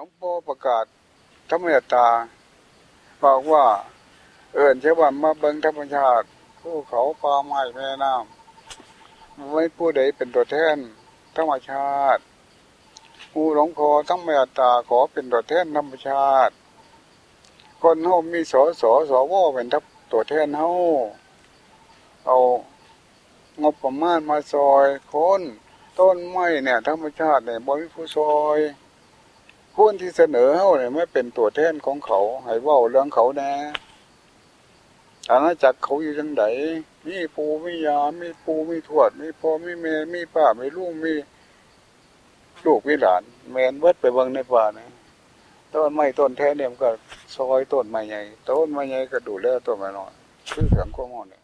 วงพ่อประกาศธรรมยตาบอกว่า เอิญเชวันมาเบิงธรรมชาติภูเขาป่าไม้แม่น้ำไม่ผู้ใดเป็นตัวแทนธรรมชาติผู้หลวงพ่อธรรมยตาขอเป็นตัวแทนธรรมชาติ คนเฮามีสอสอสอวอเป็นทับตัวแทนเฮาเอางบประมาณมาซอยคนต้นไม้เนี่ยธรรมชาติเนี่ยบริผู้ซอย คนที่เสนอเฮาเนี่ยไม่เป็นตัวแทนของเขา ให้ว้าเรื่องเขาแน่อาณาจักรเขาอยู่จังไดมีปูมียามีปูมีทวด มีพ่อมีแม่มีป้ามีลูกมีลูกมีหลาน แมนเบิดไปบิ่งในป่านะต้นไม้ต้นแท้เนี่ยมันก็ซอยต้นไม้ใหญ่ต้นไม้ใหญ่ก็ดูแลต้นไม้น้อยคือเสียงของมันเนี่ย